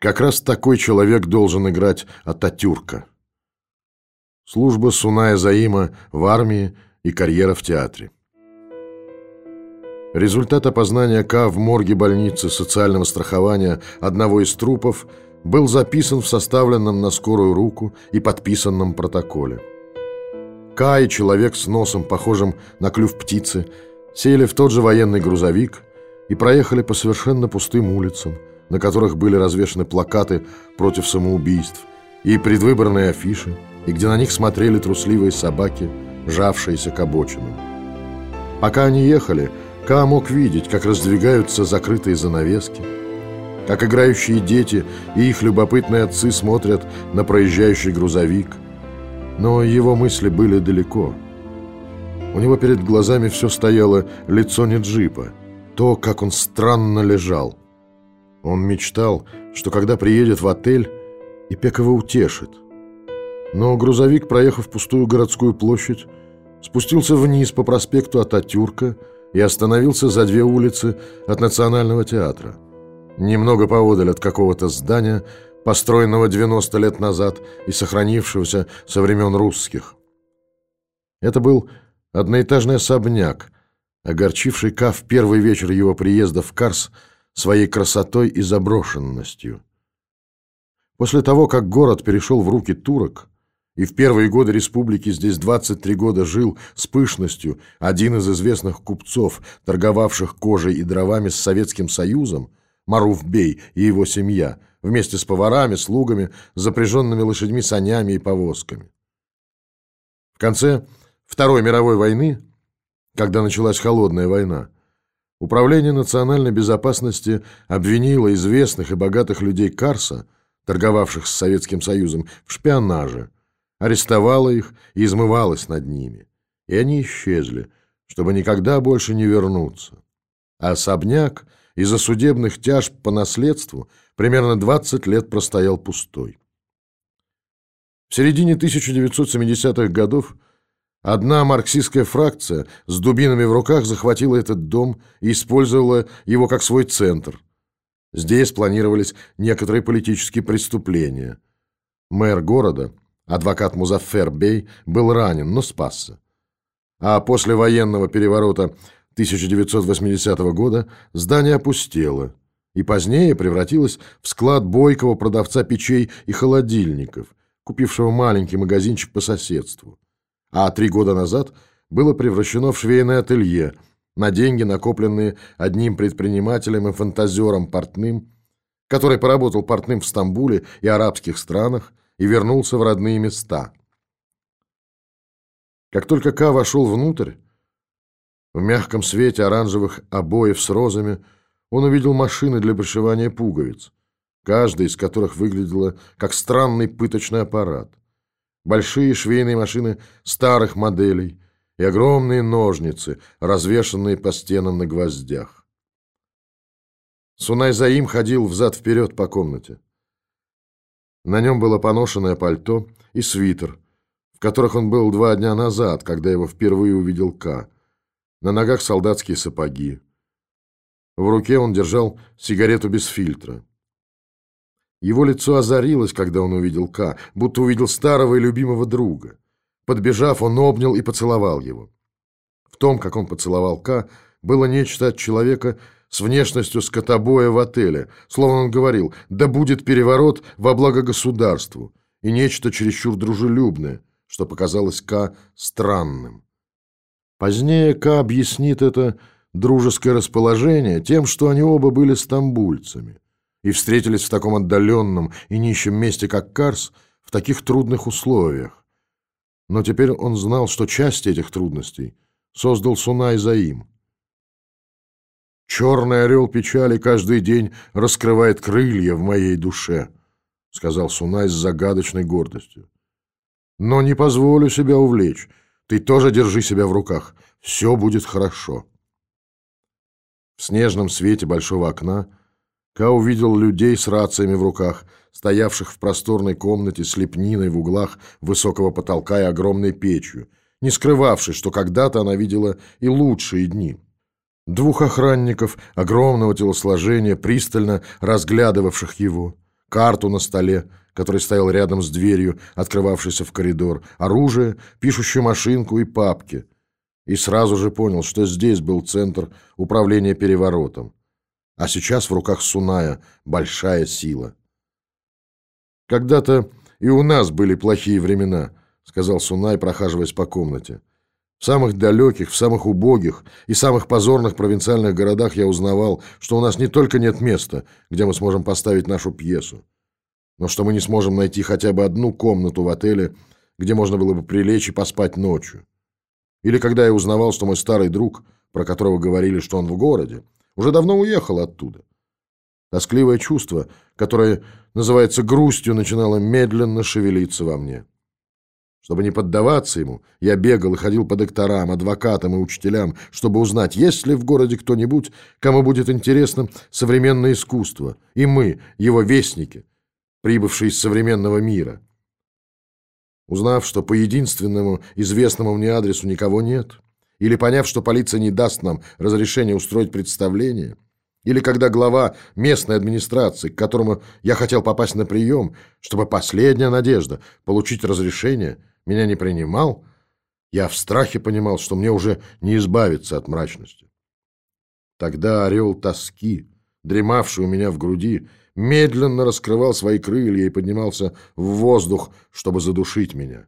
Как раз такой человек должен играть Ататюрка. Служба Суная Заима в армии и карьера в театре. Результат опознания К в морге больницы социального страхования одного из трупов был записан в составленном на скорую руку и подписанном протоколе. К и человек с носом, похожим на клюв птицы, сели в тот же военный грузовик и проехали по совершенно пустым улицам, на которых были развешаны плакаты против самоубийств и предвыборные афиши, и где на них смотрели трусливые собаки, жавшиеся к обочинам. Пока они ехали, Ка мог видеть, как раздвигаются закрытые занавески, как играющие дети и их любопытные отцы смотрят на проезжающий грузовик. Но его мысли были далеко. У него перед глазами все стояло лицо не джипа, то, как он странно лежал. Он мечтал, что когда приедет в отель, Ипек его утешит. Но грузовик, проехав пустую городскую площадь, спустился вниз по проспекту Ататюрка и остановился за две улицы от Национального театра. Немного поодаль от какого-то здания, построенного 90 лет назад и сохранившегося со времен русских. Это был одноэтажный особняк, огорчивший Ка в первый вечер его приезда в Карс своей красотой и заброшенностью. После того, как город перешел в руки турок, и в первые годы республики здесь 23 года жил с пышностью один из известных купцов, торговавших кожей и дровами с Советским Союзом, Маруф Бей и его семья, вместе с поварами, слугами, запряженными лошадьми, санями и повозками. В конце Второй мировой войны, когда началась холодная война, Управление национальной безопасности обвинило известных и богатых людей Карса, торговавших с Советским Союзом, в шпионаже – арестовала их и измывалась над ними. И они исчезли, чтобы никогда больше не вернуться. А особняк из-за судебных тяжб по наследству примерно 20 лет простоял пустой. В середине 1970-х годов одна марксистская фракция с дубинами в руках захватила этот дом и использовала его как свой центр. Здесь планировались некоторые политические преступления. Мэр города – Адвокат Музаффер Бей был ранен, но спасся. А после военного переворота 1980 года здание опустело и позднее превратилось в склад бойкого продавца печей и холодильников, купившего маленький магазинчик по соседству. А три года назад было превращено в швейное ателье на деньги, накопленные одним предпринимателем и фантазером портным, который поработал портным в Стамбуле и арабских странах, и вернулся в родные места. Как только Ка вошел внутрь, в мягком свете оранжевых обоев с розами он увидел машины для пришивания пуговиц, каждая из которых выглядела как странный пыточный аппарат. Большие швейные машины старых моделей и огромные ножницы, развешанные по стенам на гвоздях. Сунай Заим ходил взад-вперед по комнате. На нем было поношенное пальто и свитер, в которых он был два дня назад, когда его впервые увидел К. На ногах солдатские сапоги. В руке он держал сигарету без фильтра. Его лицо озарилось, когда он увидел К, будто увидел старого и любимого друга. Подбежав, он обнял и поцеловал его. В том, как он поцеловал К, было нечто от человека, с внешностью скотобоя в отеле, словно он говорил «да будет переворот во благо государству» и нечто чересчур дружелюбное, что показалось К странным. Позднее К объяснит это дружеское расположение тем, что они оба были стамбульцами и встретились в таком отдаленном и нищем месте, как Карс, в таких трудных условиях. Но теперь он знал, что часть этих трудностей создал Сунай Заим. Черный орел печали каждый день раскрывает крылья в моей душе, сказал Сунай с загадочной гордостью. Но не позволю себя увлечь. Ты тоже держи себя в руках. Все будет хорошо. В снежном свете большого окна Ка увидел людей с рациями в руках, стоявших в просторной комнате с лепниной в углах высокого потолка и огромной печью, не скрывавшей, что когда-то она видела и лучшие дни. Двух охранников огромного телосложения, пристально разглядывавших его, карту на столе, который стоял рядом с дверью, открывавшейся в коридор, оружие, пишущую машинку и папки. И сразу же понял, что здесь был центр управления переворотом. А сейчас в руках Суная большая сила. «Когда-то и у нас были плохие времена», — сказал Сунай, прохаживаясь по комнате. В самых далеких, в самых убогих и самых позорных провинциальных городах я узнавал, что у нас не только нет места, где мы сможем поставить нашу пьесу, но что мы не сможем найти хотя бы одну комнату в отеле, где можно было бы прилечь и поспать ночью. Или когда я узнавал, что мой старый друг, про которого говорили, что он в городе, уже давно уехал оттуда. Тоскливое чувство, которое называется грустью, начинало медленно шевелиться во мне. Чтобы не поддаваться ему, я бегал и ходил по докторам, адвокатам и учителям, чтобы узнать, есть ли в городе кто-нибудь, кому будет интересно современное искусство, и мы, его вестники, прибывшие из современного мира. Узнав, что по единственному известному мне адресу никого нет, или поняв, что полиция не даст нам разрешения устроить представление, или когда глава местной администрации, к которому я хотел попасть на прием, чтобы последняя надежда получить разрешение, меня не принимал, я в страхе понимал, что мне уже не избавиться от мрачности. Тогда орел тоски, дремавший у меня в груди, медленно раскрывал свои крылья и поднимался в воздух, чтобы задушить меня.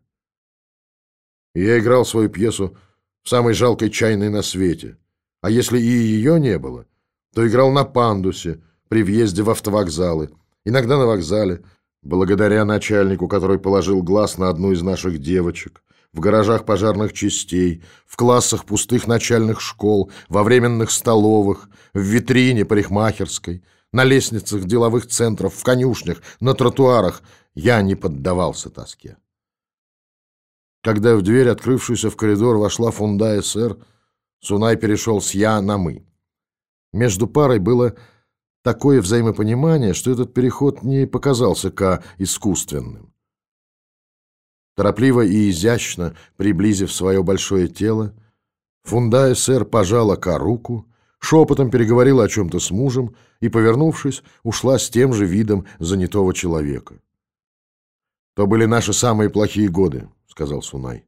И я играл свою пьесу самой жалкой чайной на свете. А если и ее не было, то играл на пандусе при въезде в автовокзалы, иногда на вокзале, благодаря начальнику, который положил глаз на одну из наших девочек, в гаражах пожарных частей, в классах пустых начальных школ, во временных столовых, в витрине парикмахерской – на лестницах деловых центров, в конюшнях, на тротуарах. Я не поддавался тоске. Когда в дверь, открывшуюся в коридор, вошла фунда СР, Сунай перешел с «я» на «мы». Между парой было такое взаимопонимание, что этот переход не показался Ка искусственным. Торопливо и изящно приблизив свое большое тело, фунда СР пожала Ка руку, шепотом переговорила о чем-то с мужем и, повернувшись, ушла с тем же видом занятого человека. «То были наши самые плохие годы», — сказал Сунай.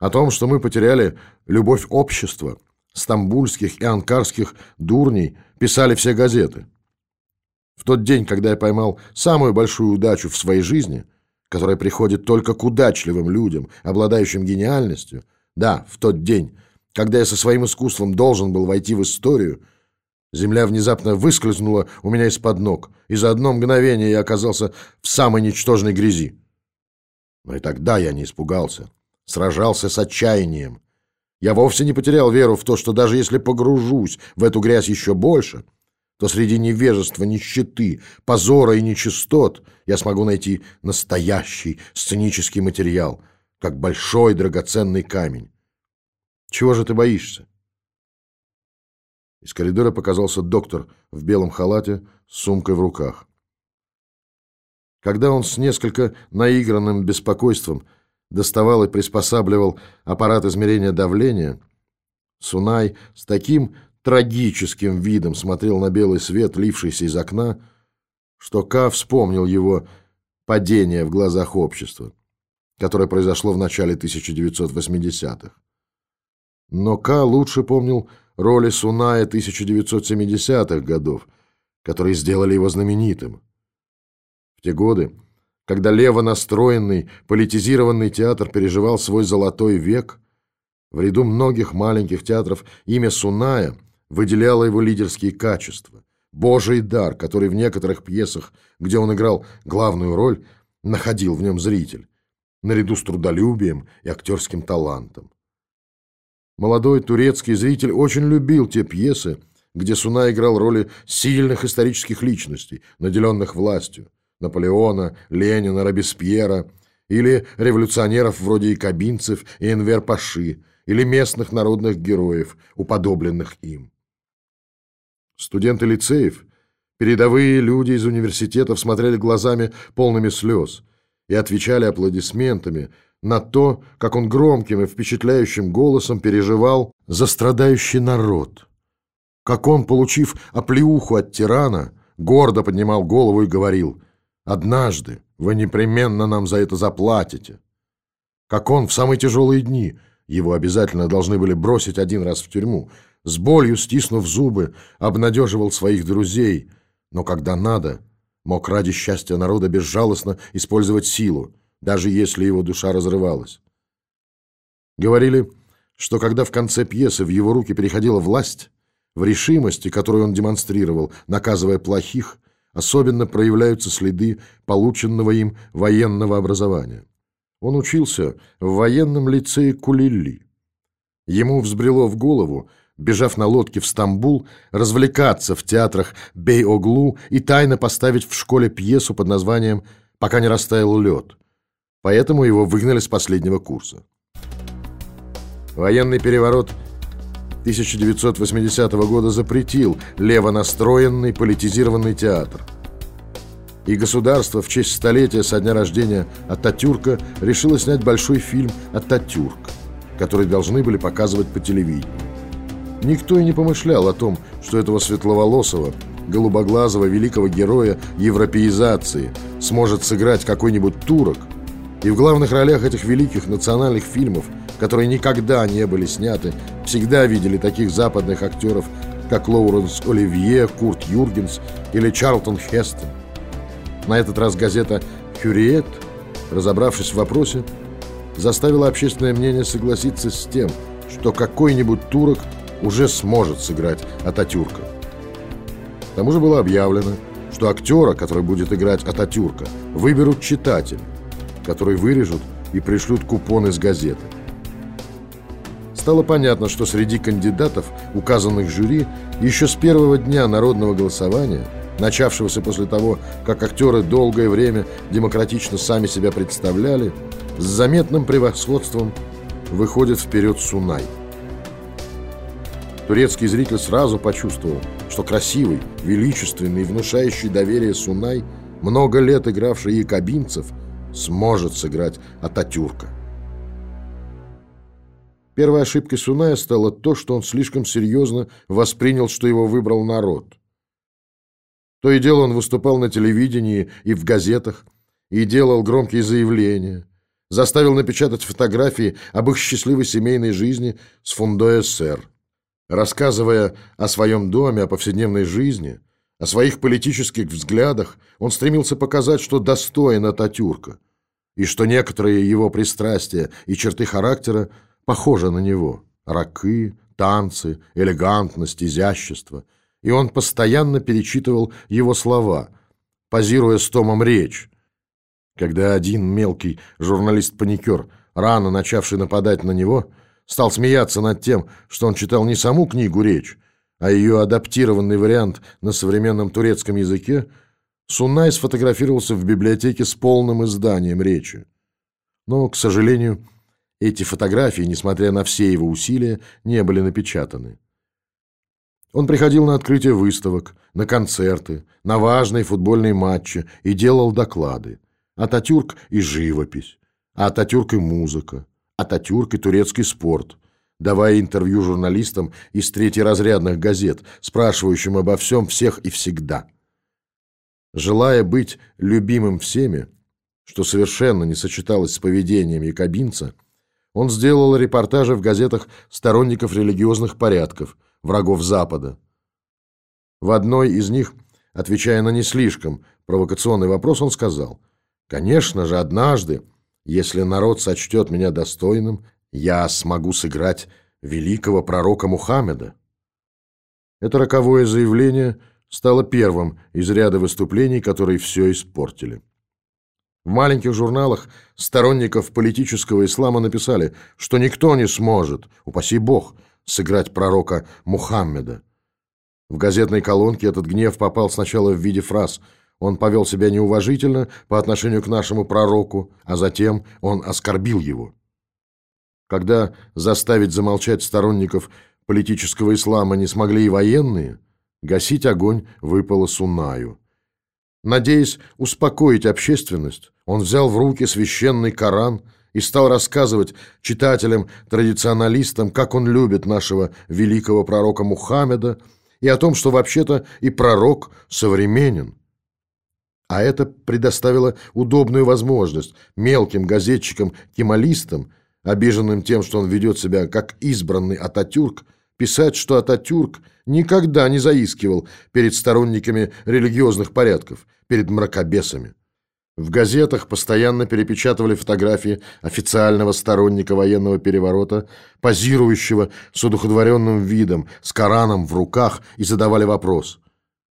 «О том, что мы потеряли любовь общества, стамбульских и анкарских дурней, писали все газеты. В тот день, когда я поймал самую большую удачу в своей жизни, которая приходит только к удачливым людям, обладающим гениальностью, да, в тот день когда я со своим искусством должен был войти в историю, земля внезапно выскользнула у меня из-под ног, и за одно мгновение я оказался в самой ничтожной грязи. Но и тогда я не испугался, сражался с отчаянием. Я вовсе не потерял веру в то, что даже если погружусь в эту грязь еще больше, то среди невежества, нищеты, позора и нечистот я смогу найти настоящий сценический материал, как большой драгоценный камень. Чего же ты боишься? Из коридора показался доктор в белом халате с сумкой в руках. Когда он с несколько наигранным беспокойством доставал и приспосабливал аппарат измерения давления, Сунай с таким трагическим видом смотрел на белый свет, лившийся из окна, что Ка вспомнил его падение в глазах общества, которое произошло в начале 1980-х. Но Ка лучше помнил роли Суная 1970-х годов, которые сделали его знаменитым. В те годы, когда лево настроенный, политизированный театр переживал свой золотой век, в ряду многих маленьких театров имя Суная выделяло его лидерские качества, божий дар, который в некоторых пьесах, где он играл главную роль, находил в нем зритель, наряду с трудолюбием и актерским талантом. Молодой турецкий зритель очень любил те пьесы, где Суна играл роли сильных исторических личностей, наделенных властью. Наполеона, Ленина, Робеспьера, или революционеров вроде Якобинцев и Энвер-Паши, или местных народных героев, уподобленных им. Студенты лицеев, передовые люди из университетов смотрели глазами полными слез и отвечали аплодисментами – на то, как он громким и впечатляющим голосом переживал за страдающий народ. Как он, получив оплеуху от тирана, гордо поднимал голову и говорил Однажды вы непременно нам за это заплатите. Как он в самые тяжелые дни, его обязательно должны были бросить один раз в тюрьму, с болью стиснув зубы, обнадеживал своих друзей, но когда надо, мог ради счастья народа безжалостно использовать силу, даже если его душа разрывалась. Говорили, что когда в конце пьесы в его руки переходила власть, в решимости, которую он демонстрировал, наказывая плохих, особенно проявляются следы полученного им военного образования. Он учился в военном лицее Кулилли. Ему взбрело в голову, бежав на лодке в Стамбул, развлекаться в театрах Бей-Оглу и тайно поставить в школе пьесу под названием «Пока не растаял лед». Поэтому его выгнали с последнего курса. Военный переворот 1980 года запретил левонастроенный политизированный театр. И государство в честь столетия со дня рождения Ататюрка решило снять большой фильм «Ататюрк», который должны были показывать по телевидению. Никто и не помышлял о том, что этого светловолосого, голубоглазого великого героя европеизации сможет сыграть какой-нибудь турок, и в главных ролях этих великих национальных фильмов – которые никогда не были сняты, всегда видели таких западных актеров, как Лоуренс Оливье, Курт Юргенс или Чарлтон Хестон. На этот раз газета «Хюриет», разобравшись в вопросе, заставила общественное мнение согласиться с тем, что какой-нибудь турок уже сможет сыграть Ататюрка. К тому же было объявлено, что актера, который будет играть Ататюрка, выберут читатели, которые вырежут и пришлют купон из газеты стало понятно, что среди кандидатов, указанных жюри, еще с первого дня народного голосования, начавшегося после того, как актеры долгое время демократично сами себя представляли, с заметным превосходством выходит вперед Сунай. Турецкий зритель сразу почувствовал, что красивый, величественный и внушающий доверие Сунай, много лет игравший якобинцев, сможет сыграть Ататюрка. Первой ошибкой Суная стало то, что он слишком серьезно воспринял, что его выбрал народ. То и дело он выступал на телевидении и в газетах, и делал громкие заявления, заставил напечатать фотографии об их счастливой семейной жизни с фундой СССР. Рассказывая о своем доме, о повседневной жизни, о своих политических взглядах, он стремился показать, что достоин Ататюрка, и что некоторые его пристрастия и черты характера похожа на него. Ракы, танцы, элегантность, изящество. И он постоянно перечитывал его слова, позируя с Томом речь. Когда один мелкий журналист-паникер, рано начавший нападать на него, стал смеяться над тем, что он читал не саму книгу «Речь», а ее адаптированный вариант на современном турецком языке, Сунай сфотографировался в библиотеке с полным изданием речи. Но, к сожалению, эти фотографии, несмотря на все его усилия, не были напечатаны. Он приходил на открытие выставок, на концерты, на важные футбольные матчи и делал доклады. Ататюрк и живопись, Ататюрк и музыка, Ататюрк и турецкий спорт, давая интервью журналистам из третьеразрядных газет, спрашивающим обо всем всех и всегда. Желая быть любимым всеми, что совершенно не сочеталось с поведением якобинца, он сделал репортажи в газетах сторонников религиозных порядков, врагов Запада. В одной из них, отвечая на не слишком провокационный вопрос, он сказал, «Конечно же, однажды, если народ сочтет меня достойным, я смогу сыграть великого пророка Мухаммеда». Это роковое заявление стало первым из ряда выступлений, которые все испортили. В маленьких журналах сторонников политического ислама написали, что никто не сможет, упаси бог, сыграть пророка Мухаммеда. В газетной колонке этот гнев попал сначала в виде фраз «Он повел себя неуважительно по отношению к нашему пророку, а затем он оскорбил его». Когда заставить замолчать сторонников политического ислама не смогли и военные, гасить огонь выпало Сунаю. Надеясь успокоить общественность, он взял в руки священный Коран и стал рассказывать читателям-традиционалистам, как он любит нашего великого пророка Мухаммеда и о том, что вообще-то и пророк современен. А это предоставило удобную возможность мелким газетчикам-кемалистам, обиженным тем, что он ведет себя как избранный Ататюрк, писать, что Ататюрк никогда не заискивал перед сторонниками религиозных порядков, перед мракобесами. В газетах постоянно перепечатывали фотографии официального сторонника военного переворота, позирующего с удухотворенным видом, с Кораном в руках, и задавали вопрос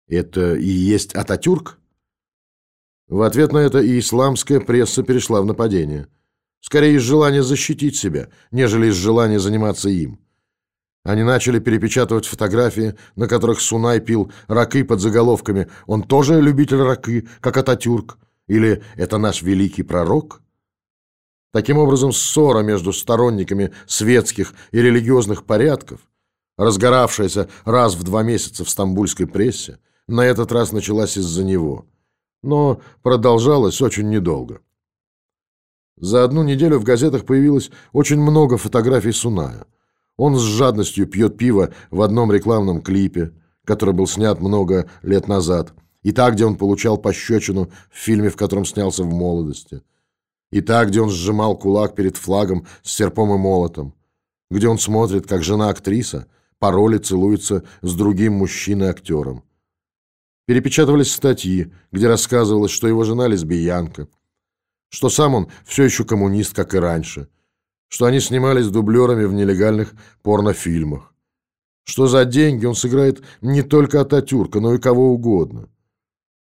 «Это и есть Ататюрк?» В ответ на это и исламская пресса перешла в нападение. Скорее из желания защитить себя, нежели из желания заниматься им. Они начали перепечатывать фотографии, на которых Сунай пил ракы под заголовками «Он тоже любитель ракы, как Ататюрк» Или это наш великий пророк? Таким образом, ссора между сторонниками светских и религиозных порядков, разгоравшаяся раз в два месяца в стамбульской прессе, на этот раз началась из-за него, но продолжалась очень недолго. За одну неделю в газетах появилось очень много фотографий Суная. Он с жадностью пьет пиво в одном рекламном клипе, который был снят много лет назад – и та, где он получал пощечину в фильме, в котором снялся в молодости, и та, где он сжимал кулак перед флагом с серпом и молотом, где он смотрит, как жена-актриса по роли целуется с другим мужчиной-актером. Перепечатывались статьи, где рассказывалось, что его жена лесбиянка, что сам он все еще коммунист, как и раньше, что они снимались дублерами в нелегальных порнофильмах, что за деньги он сыграет не только Ататюрка, но и кого угодно.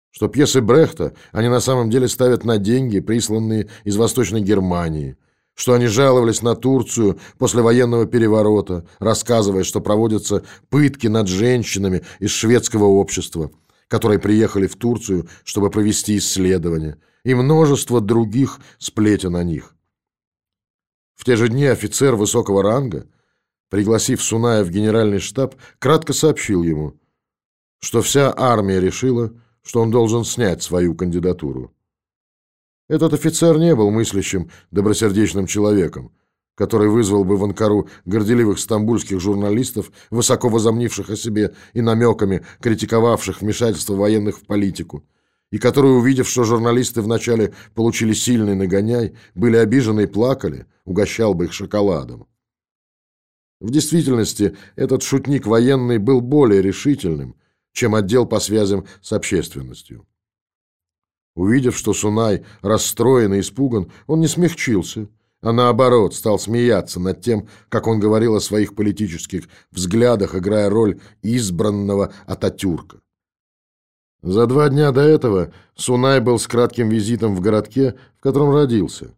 Что пьесы Брехта они на самом деле ставят на деньги, присланные из Восточной Германии, что они жаловались на Турцию после военного переворота, рассказывая, что проводятся пытки над женщинами из шведского общества, которые приехали в Турцию, чтобы провести исследования, и множество других сплетен о них. В те же дни офицер высокого ранга, пригласив Суная в генеральный штаб, кратко сообщил ему, что вся армия решила, что он должен снять свою кандидатуру. Этот офицер не был мыслящим, добросердечным человеком, который вызвал бы в Анкару горделивых стамбульских журналистов, высоко возомнивших о себе и намеками критиковавших вмешательство военных в политику, и который, увидев, что журналисты вначале получили сильный нагоняй, были обижены и плакали, угощал бы их шоколадом. В действительности, этот шутник военный был более решительным, чем отдел по связям с общественностью. Увидев, что Сунай расстроен и испуган, он не смягчился, а наоборот стал смеяться над тем, как он говорил о своих политических взглядах, играя роль избранного Ататюрка. За два дня до этого Сунай был с кратким визитом в городке, в котором родился.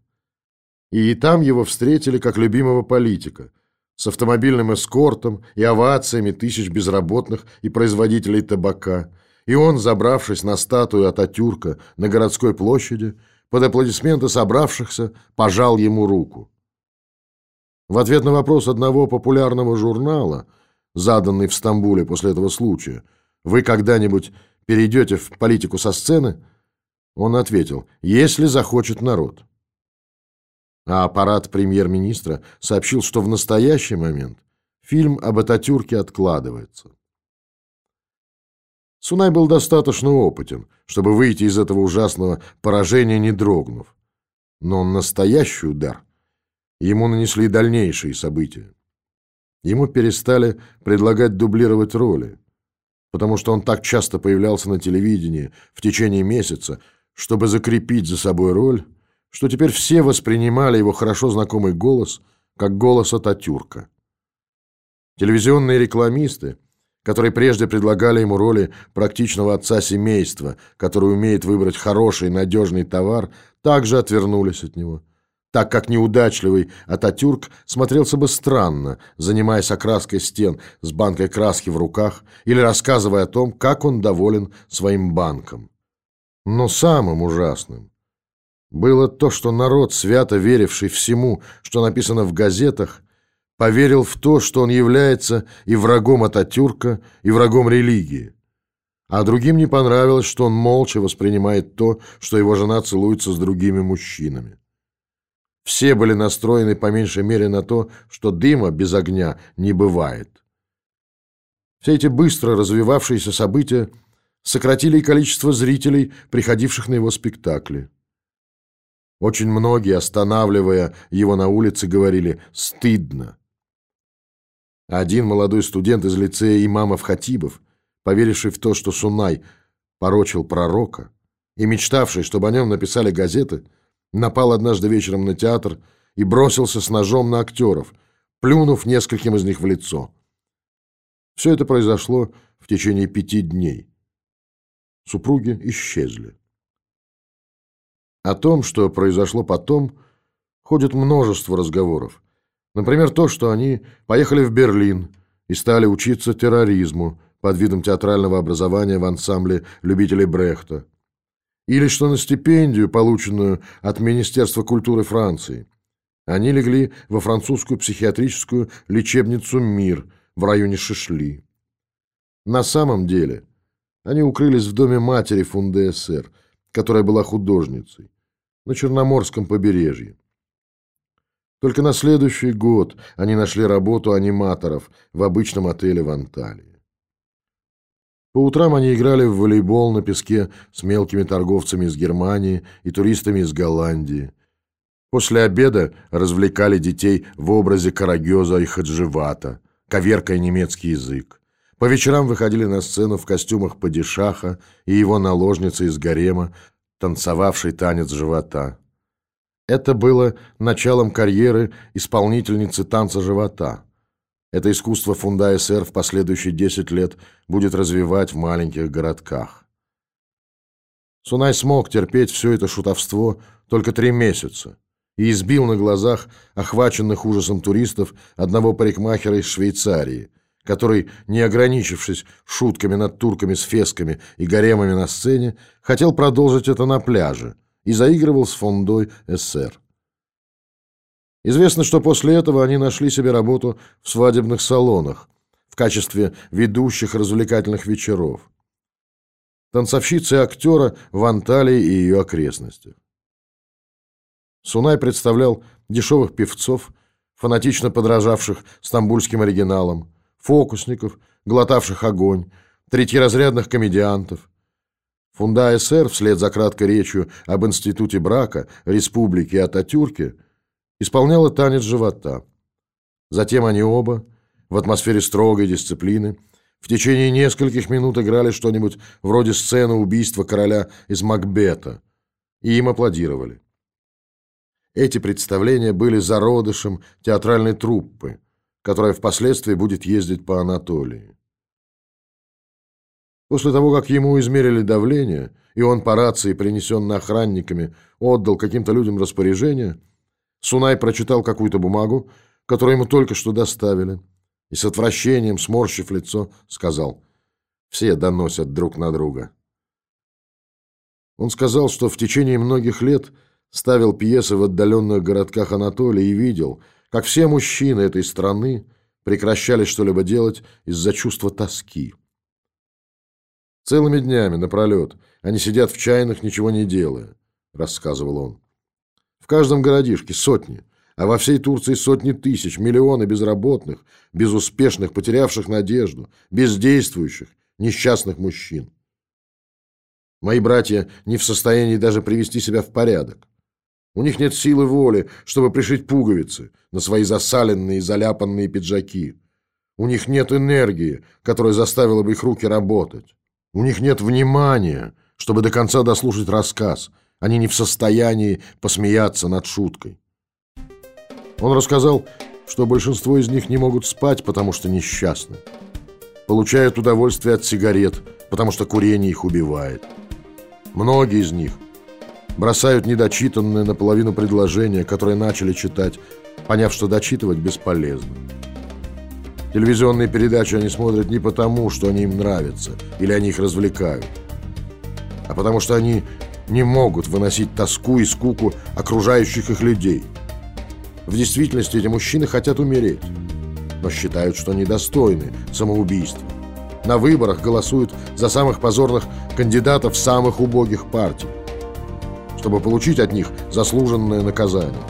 И там его встретили как любимого политика – с автомобильным эскортом и овациями тысяч безработных и производителей табака, и он, забравшись на статую Ататюрка на городской площади, под аплодисменты собравшихся пожал ему руку. В ответ на вопрос одного популярного журнала, заданный в Стамбуле после этого случая, «Вы когда-нибудь перейдете в политику со сцены?» Он ответил, «Если захочет народ» а аппарат премьер-министра сообщил, что в настоящий момент фильм об Ататюрке откладывается. Сунай был достаточно опытен, чтобы выйти из этого ужасного поражения, не дрогнув. Но настоящий удар ему нанесли дальнейшие события. Ему перестали предлагать дублировать роли, потому что он так часто появлялся на телевидении в течение месяца, чтобы закрепить за собой роль, что теперь все воспринимали его хорошо знакомый голос как голос Ататюрка. Телевизионные рекламисты, которые прежде предлагали ему роли практичного отца семейства, который умеет выбрать хороший надежный товар, также отвернулись от него, так как неудачливый Ататюрк смотрелся бы странно, занимаясь окраской стен с банкой краски в руках или рассказывая о том, как он доволен своим банком. Но самым ужасным – было то, что народ, свято веривший всему, что написано в газетах, поверил в то, что он является и врагом Ататюрка, и врагом религии. А другим не понравилось, что он молча воспринимает то, что его жена целуется с другими мужчинами. Все были настроены по меньшей мере на то, что дыма без огня не бывает. Все эти быстро развивавшиеся события Сократили количество зрителей, приходивших на его спектакли. Очень многие, останавливая его на улице, говорили «стыдно». Один молодой студент из лицея имамов Хатибов, поверивший в то, что Сунай порочил пророка, и мечтавший, чтобы о нем написали газеты, напал однажды вечером на театр и бросился с ножом на актеров, плюнув нескольким из них в лицо. Все это произошло в течение пяти дней. Супруги исчезли. О том, что произошло потом, ходит множество разговоров. Например, то, что они поехали в Берлин и стали учиться терроризму под видом театрального образования в ансамбле любителей Брехта. Или что на стипендию, полученную от Министерства культуры Франции, они легли во французскую психиатрическую лечебницу «Мир» в районе Шишли. На самом деле они укрылись в доме матери фунда СССР, которая была художницей, на Черноморском побережье. Только на следующий год они нашли работу аниматоров в обычном отеле в Анталии. По утрам они играли в волейбол на песке с мелкими торговцами из Германии и туристами из Голландии. После обеда развлекали детей в образе Карагеза и Хадживата, коверкая немецкий язык. По вечерам выходили на сцену в костюмах падишаха и его наложницы из гарема, танцевавшей танец живота. Это было началом карьеры исполнительницы танца живота. Это искусство фунда СР в последующие 10 лет будет развивать в маленьких городках. Сунай смог терпеть все это шутовство только три месяца и избил на глазах охваченных ужасом туристов одного парикмахера из Швейцарии, который, не ограничившись шутками над турками с фесками и гаремами на сцене, хотел продолжить это на пляже – и заигрывал с фондой СССР. Известно, что после этого они нашли себе работу в свадебных салонах в качестве ведущих развлекательных вечеров. Танцовщицы и актера в Анталии и ее окрестностях. Сунай представлял дешевых певцов, фанатично подражавших стамбульским оригиналам, фокусников, глотавших огонь, третьеразрядных комедиантов, Фунда СР, вслед за краткой речью об институте брака, республике и Ататюрке, исполняла танец живота. Затем они оба, в атмосфере строгой дисциплины, в течение нескольких минут играли что-нибудь вроде сцены убийства короля из Макбета, и им аплодировали. Эти представления были зародышем театральной труппы, которая впоследствии будет ездить по Анатолии. После того, как ему измерили давление, и он по рации, принесенной охранниками, отдал каким-то людям распоряжение, Сунай прочитал какую-то бумагу, которую ему только что доставили, и с отвращением, сморщив лицо, сказал «Все доносят друг на друга». Он сказал, что в течение многих лет ставил пьесы в отдаленных городках Анатолии и видел, как все мужчины этой страны прекращали что-либо делать из-за чувства тоски. Целыми днями напролет они сидят в чайных, ничего не делая, рассказывал он. В каждом городишке сотни, а во всей Турции сотни тысяч, миллионы безработных, безуспешных, потерявших надежду, бездействующих, несчастных мужчин. Мои братья не в состоянии даже привести себя в порядок. У них нет силы воли, чтобы пришить пуговицы на свои засаленные и заляпанные пиджаки. У них нет энергии, которая заставила бы их руки работать. У них нет внимания, чтобы до конца дослушать рассказ. Они не в состоянии посмеяться над шуткой. Он рассказал, что большинство из них не могут спать, потому что несчастны. Получают удовольствие от сигарет, потому что курение их убивает. Многие из них бросают недочитанное наполовину предложение, которое начали читать, поняв, что дочитывать бесполезно. Телевизионные передачи они смотрят не потому, что они им нравятся или они их развлекают, а потому что они не могут выносить тоску и скуку окружающих их людей. В действительности эти мужчины хотят умереть, но считают, что недостойны самоубийства. На выборах голосуют за самых позорных кандидатов самых убогих партий, чтобы получить от них заслуженное наказание.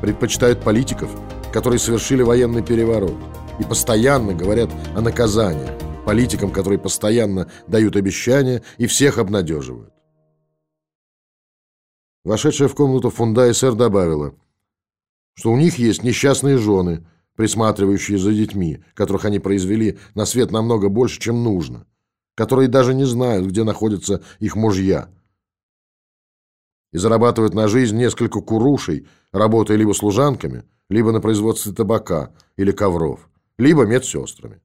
Предпочитают политиков – которые совершили военный переворот и постоянно говорят о наказании, политикам, которые постоянно дают обещания и всех обнадеживают. Вошедшая в комнату Фунда СР добавила, что у них есть несчастные жены, присматривающие за детьми, которых они произвели на свет намного больше, чем нужно, которые даже не знают, где находятся их мужья, и зарабатывают на жизнь несколько курушей, работая либо служанками, либо на производстве табака или ковров, либо медсестрами.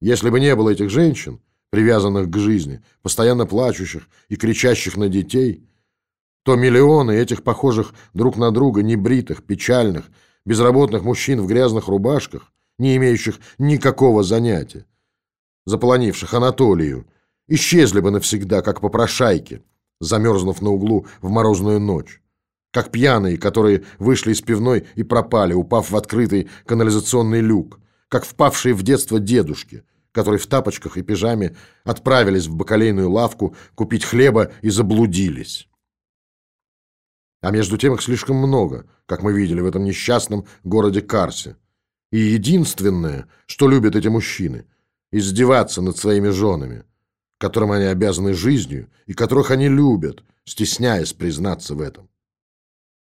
Если бы не было этих женщин, привязанных к жизни, постоянно плачущих и кричащих на детей, то миллионы этих похожих друг на друга небритых, печальных, безработных мужчин в грязных рубашках, не имеющих никакого занятия, заполонивших Анатолию, исчезли бы навсегда, как попрошайки, замерзнув на углу в морозную ночь, как пьяные, которые вышли из пивной и пропали, упав в открытый канализационный люк, как впавшие в детство дедушки, которые в тапочках и пижаме отправились в бакалейную лавку купить хлеба и заблудились. А между тем их слишком много, как мы видели в этом несчастном городе Карсе. И единственное, что любят эти мужчины – издеваться над своими женами, которым они обязаны жизнью и которых они любят, стесняясь признаться в этом.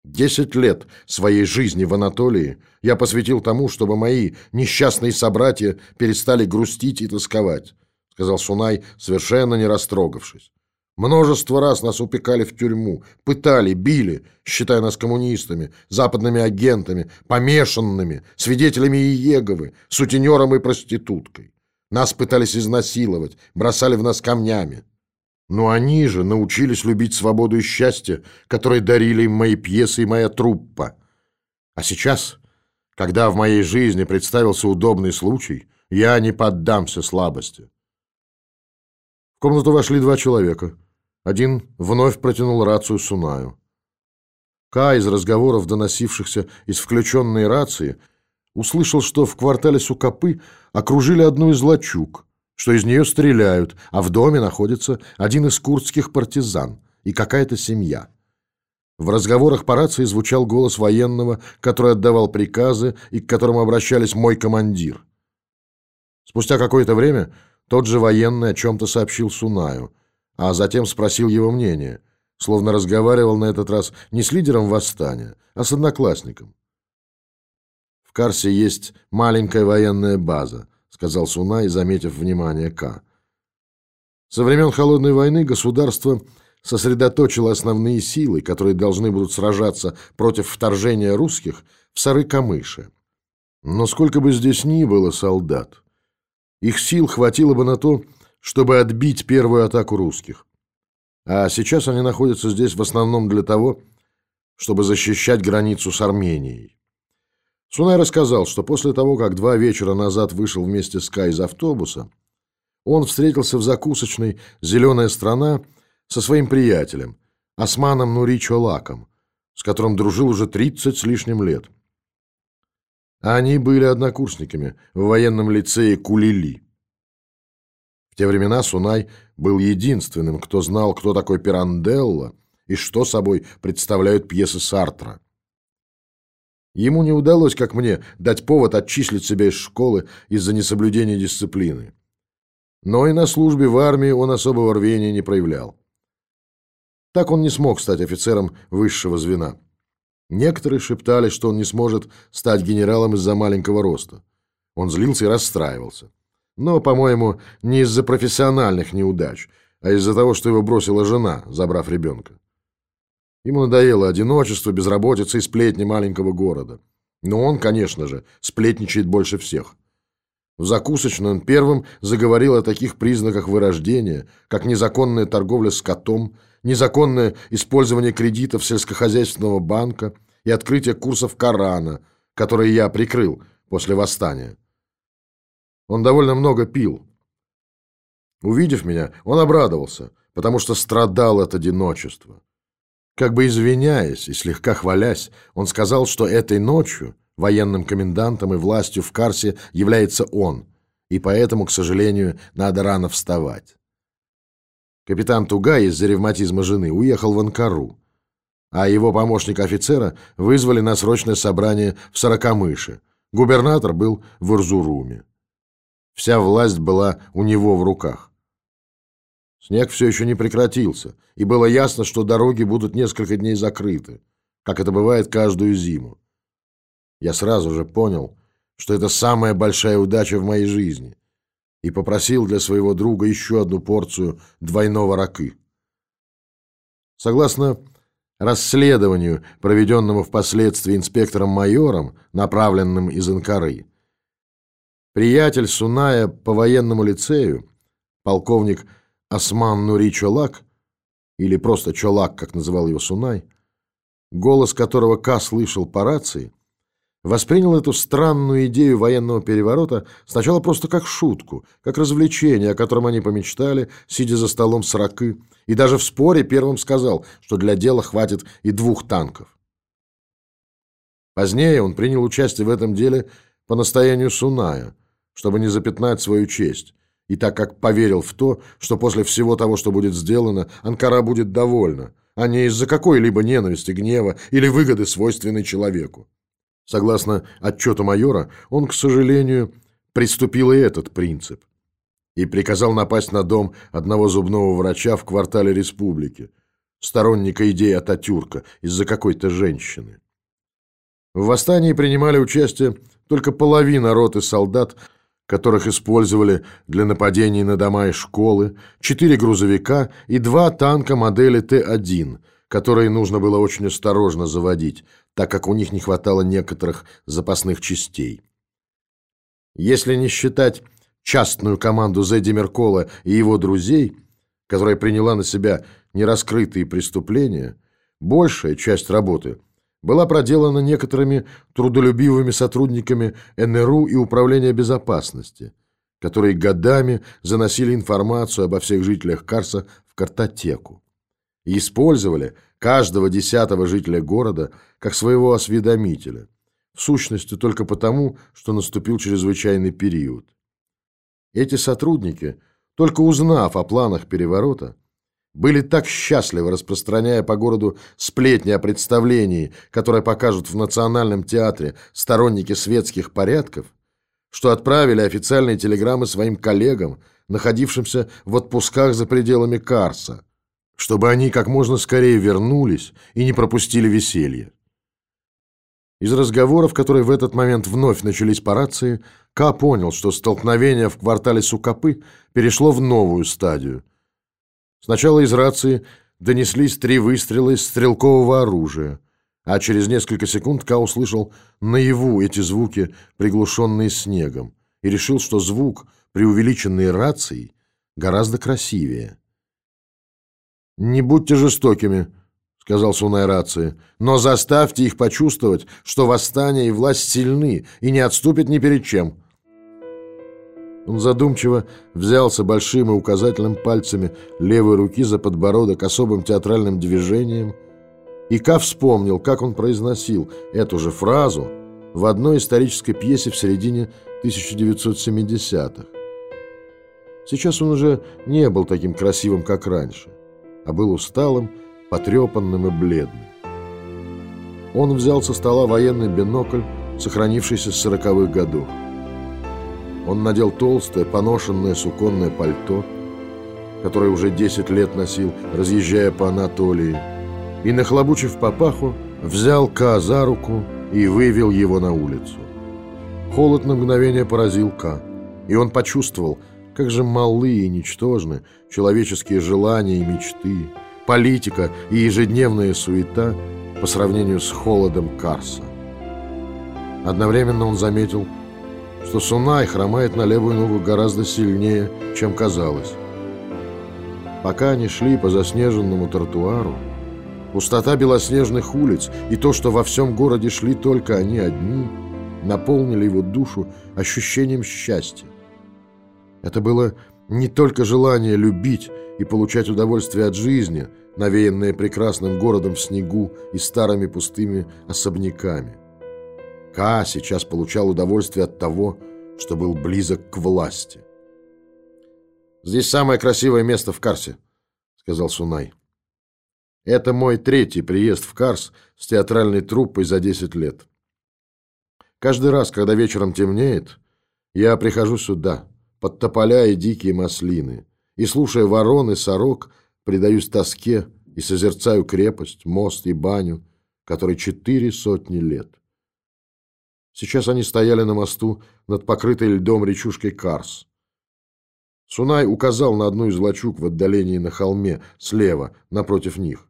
Десять лет своей жизни в Анатолии я посвятил тому, чтобы мои несчастные собратья перестали грустить и тосковать, сказал Сунай, совершенно не растрогавшись. Множество раз нас упекали в тюрьму, пытали, били, считая нас коммунистами, западными агентами, помешанными, свидетелями Иеговы, сутенером и проституткой. Нас пытались изнасиловать, бросали в нас камнями. Но они же научились любить свободу и счастье, которые дарили им мои пьесы и моя труппа. А сейчас, когда в моей жизни представился удобный случай, я не поддамся слабости. В комнату вошли два человека. Один вновь протянул рацию Сунаю. Ка из разговоров, доносившихся из включенной рации, услышал, что в квартале Сукапы окружили одну из лачуг, что из нее стреляют, а в доме находится один из курдских партизан и какая-то семья. В разговорах по рации звучал голос военного, который отдавал приказы и к которому обращались мой командир. Спустя какое-то время тот же военный о чем-то сообщил Сунаю – а затем спросил его мнение, словно разговаривал на этот раз не с лидером восстания, а с одноклассником. «В Карсе есть маленькая военная база», — сказал Сунай, заметив внимание К. Со времен Холодной войны государство сосредоточило основные силы, которые должны будут сражаться против вторжения русских, в Сары-Камыше. Но сколько бы здесь ни было солдат, их сил хватило бы на то, чтобы отбить первую атаку русских. А сейчас они находятся здесь в основном для того, чтобы защищать границу с Арменией. Сунай рассказал, что после того, как два вечера назад вышел вместе с Кай из автобуса, он встретился в закусочной «Зеленая страна» со своим приятелем, Османом Нури Чолаком, с которым дружил уже 30 с лишним лет. Они были однокурсниками в военном лицее Кулили. В те времена Сунай был единственным, кто знал, кто такой Пиранделло и что собой представляют пьесы Сартра. Ему не удалось, как мне, дать повод отчислить себя из школы из-за несоблюдения дисциплины. Но и на службе в армии он особого рвения не проявлял. Так он не смог стать офицером высшего звена. Некоторые шептали, что он не сможет стать генералом из-за маленького роста. Он злился и расстраивался. Но, по-моему, не из-за профессиональных неудач, а из-за того, что его бросила жена, забрав ребенка. Ему надоело одиночество, безработица и сплетни маленького города. Но он, конечно же, сплетничает больше всех. В закусочной он первым заговорил о таких признаках вырождения, как незаконная торговля скотом, незаконное использование кредитов сельскохозяйственного банка и открытие курсов Корана, которые я прикрыл после восстания. Он довольно много пил. Увидев меня, он обрадовался, потому что страдал от одиночества. Как бы извиняясь и слегка хвалясь, он сказал, что этой ночью военным комендантом и властью в Карсе является он, и поэтому, к сожалению, надо рано вставать. Капитан Тугай из-за ревматизма жены уехал в Анкару, а его помощник офицера вызвали на срочное собрание в Сорокомыше. Губернатор был в Ирзуруме. Вся власть была у него в руках. Снег все еще не прекратился, и было ясно, что дороги будут несколько дней закрыты, как это бывает каждую зиму. Я сразу же понял, что это самая большая удача в моей жизни, и попросил для своего друга еще одну порцию двойного ракы. Согласно расследованию, проведенному впоследствии инспектором-майором, направленным из Анкары, приятель Суная по военному лицею, полковник Осман Нури Чолак, или просто Чолак, как называл его Сунай, голос которого Ка слышал по рации, воспринял эту странную идею военного переворота сначала просто как шутку, как развлечение, о котором они помечтали, сидя за столом с ракы, и даже в споре первым сказал, что для дела хватит и двух танков. Позднее он принял участие в этом деле по настоянию Суная, чтобы не запятнать свою честь, и так как поверил в то, что после всего того, что будет сделано, Анкара будет довольна, а не из-за какой-либо ненависти, гнева или выгоды, свойственной человеку. Согласно отчету майора, он, к сожалению, приступил и этот принцип и приказал напасть на дом одного зубного врача в квартале Республики, сторонника идеи Ататюрка, из-за какой-то женщины. В восстании принимали участие только половина роты солдат, которых использовали для нападений на дома и школы, четыре грузовика и два танка модели Т-1, которые нужно было очень осторожно заводить, так как у них не хватало некоторых запасных частей. Если не считать частную команду Зедди Меркола и его друзей, которая приняла на себя нераскрытые преступления, большая часть работы – была проделана некоторыми трудолюбивыми сотрудниками НРУ и Управления безопасности, которые годами заносили информацию обо всех жителях Карса в картотеку и использовали каждого десятого жителя города как своего осведомителя, в сущности только потому, что наступил чрезвычайный период. Эти сотрудники, только узнав о планах переворота, были так счастливы, распространяя по городу сплетни о представлении, которое покажут в Национальном театре сторонники светских порядков, что отправили официальные телеграммы своим коллегам, находившимся в отпусках за пределами Карса, чтобы они как можно скорее вернулись и не пропустили веселье. Из разговоров, которые в этот момент вновь начались по рации, Ка понял, что столкновение в квартале Сукапы перешло в новую стадию – Сначала из рации донеслись три выстрела из стрелкового оружия, а через несколько секунд Ка услышал наяву эти звуки, приглушенные снегом, и решил, что звук, преувеличенный рацией, гораздо красивее. «Не будьте жестокими», — сказал Сунай рации, «но заставьте их почувствовать, что восстание и власть сильны и не отступят ни перед чем. Он задумчиво взялся большим и указательным пальцами левой руки за подбородок особым театральным движением, и Ка вспомнил, как он произносил эту же фразу в одной исторической пьесе в середине 1970-х. Сейчас он уже не был таким красивым, как раньше, а был усталым, потрепанным и бледным. Он взял со стола военный бинокль, сохранившийся с сороковых годов. Он надел толстое, поношенное суконное пальто, которое уже 10 лет носил, разъезжая по Анатолии, и, нахлобучив папаху, взял Ка за руку и вывел его на улицу. Холод на мгновение поразил Ка, и он почувствовал, как же малы и ничтожны человеческие желания и мечты, политика и ежедневная суета по сравнению с холодом Карса. Одновременно он заметил, что Сунай хромает на левую ногу гораздо сильнее, чем казалось. Пока они шли по заснеженному тротуару, пустота белоснежных улиц и то, что во всем городе шли только они одни, наполнили его душу ощущением счастья. Это было не только желание любить и получать удовольствие от жизни, навеянное прекрасным городом в снегу и старыми пустыми особняками. Ка сейчас получал удовольствие от того, что был близок к власти. «Здесь самое красивое место в Карсе», — сказал Сунай. «Это мой третий приезд в Карс с театральной труппой за 10 лет. Каждый раз, когда вечером темнеет, я прихожу сюда, под тополя и дикие маслины, и, слушая ворон и сорок, предаюсь тоске и созерцаю крепость, мост и баню, которой четыре сотни лет. Сейчас они стояли на мосту над покрытой льдом речушкой Карс. Сунай указал на одну из лачуг в отдалении на холме, слева, напротив них.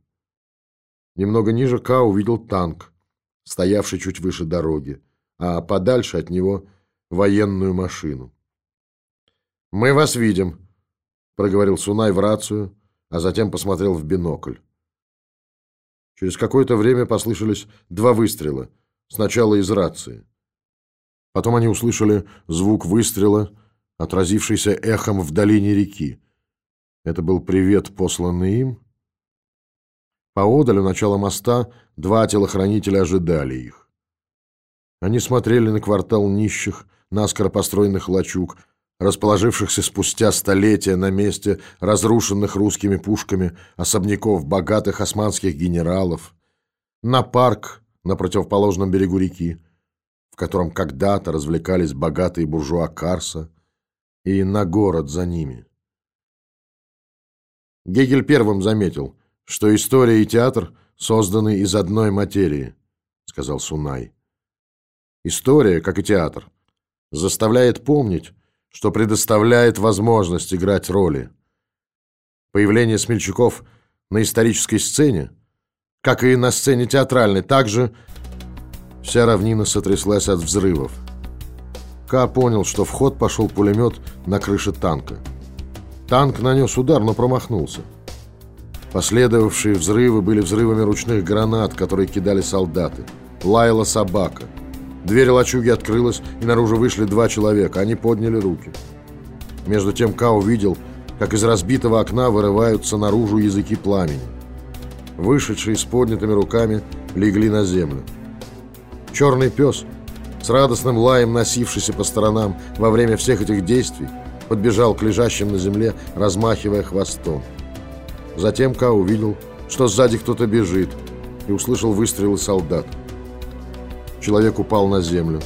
Немного ниже Ка увидел танк, стоявший чуть выше дороги, а подальше от него военную машину. «Мы вас видим», — проговорил Сунай в рацию, а затем посмотрел в бинокль. Через какое-то время послышались два выстрела, сначала из рации. Потом они услышали звук выстрела, отразившийся эхом в долине реки. Это был привет, посланный им? Поодаль у начала моста два телохранителя ожидали их. Они смотрели на квартал нищих, наскоро построенных лачуг, расположившихся спустя столетия на месте разрушенных русскими пушками особняков богатых османских генералов, на парк на противоположном берегу реки, в котором когда-то развлекались богатые буржуа Карса, и на город за ними. Гегель первым заметил, что история и театр созданы из одной материи, сказал Сунай. История, как и театр, заставляет помнить, что предоставляет возможность играть роли. Появление смельчаков на исторической сцене, как и на сцене театральной, также вся равнина сотряслась от взрывов. Ка понял, что в ход пошел пулемет на крыше танка. Танк нанес удар, но промахнулся. Последовавшие взрывы были взрывами ручных гранат, которые кидали солдаты. Лаяла собака. Дверь лачуги открылась, и наружу вышли два человека. Они подняли руки. Между тем Ка увидел, как из разбитого окна вырываются наружу языки пламени. Вышедшие с поднятыми руками легли на землю. Черный пес, с радостным лаем носившийся по сторонам во время всех этих действий, подбежал к лежащим на земле, размахивая хвостом. Затем Ка увидел, что сзади кто-то бежит, и услышал выстрелы солдат. Человек упал на землю.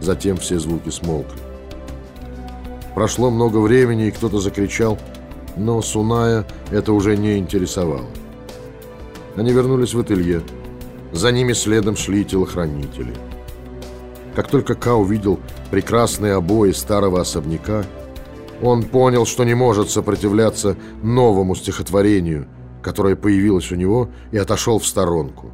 Затем все звуки смолкли. Прошло много времени, и кто-то закричал, но Суная это уже не интересовало. Они вернулись в ателье. За ними следом шли телохранители. Как только Ка увидел прекрасные обои старого особняка, он понял, что не может сопротивляться новому стихотворению, которое появилось у него, и отошел в сторонку.